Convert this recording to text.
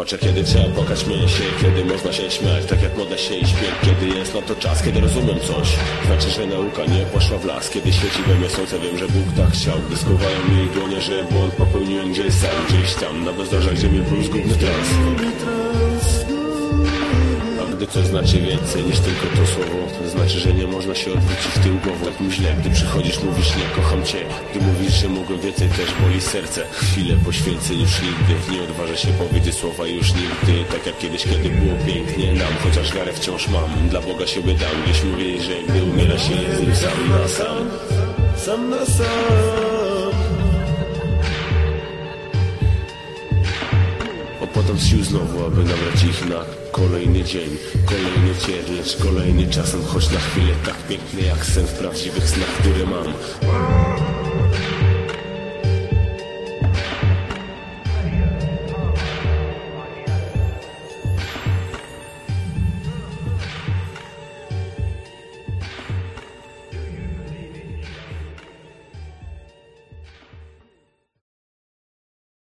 płaczę, kiedy trzeba płakać, śmieję się Kiedy można się śmiać, tak jak modlę się i śpię. Kiedy jest na to czas, kiedy rozumiem coś Znaczy, że nauka nie poszła w las. Kiedy świeci we mnie słońce, wiem, że Bóg tak chciał Gdy skuwają mi dłonie, że błąd popełniłem gdzieś sam Gdzieś tam, na bezdrożach, gdzie mi był zgubny trans coś znaczy więcej niż tylko to słowo. To znaczy, że nie można się odwrócić w tył głową Tak źle, gdy przychodzisz, mówisz nie kocham cię Gdy mówisz, że mogłem więcej, też boli serce. Chwilę poświęcę już nigdy Nie odważę się powiedzieć słowa już nigdy. Tak jak kiedyś, kiedy było pięknie nam Chociaż wiarę wciąż mam, dla Boga się dam Gdzieś mówili, że gdy umiera się jest sam na sam. Sam na sam Z sił znowu, aby nabrać ich na kolejny dzień Kolejny cier, lecz kolejny czasem Choć na chwilę tak piękny jak sen w prawdziwych snach, które mam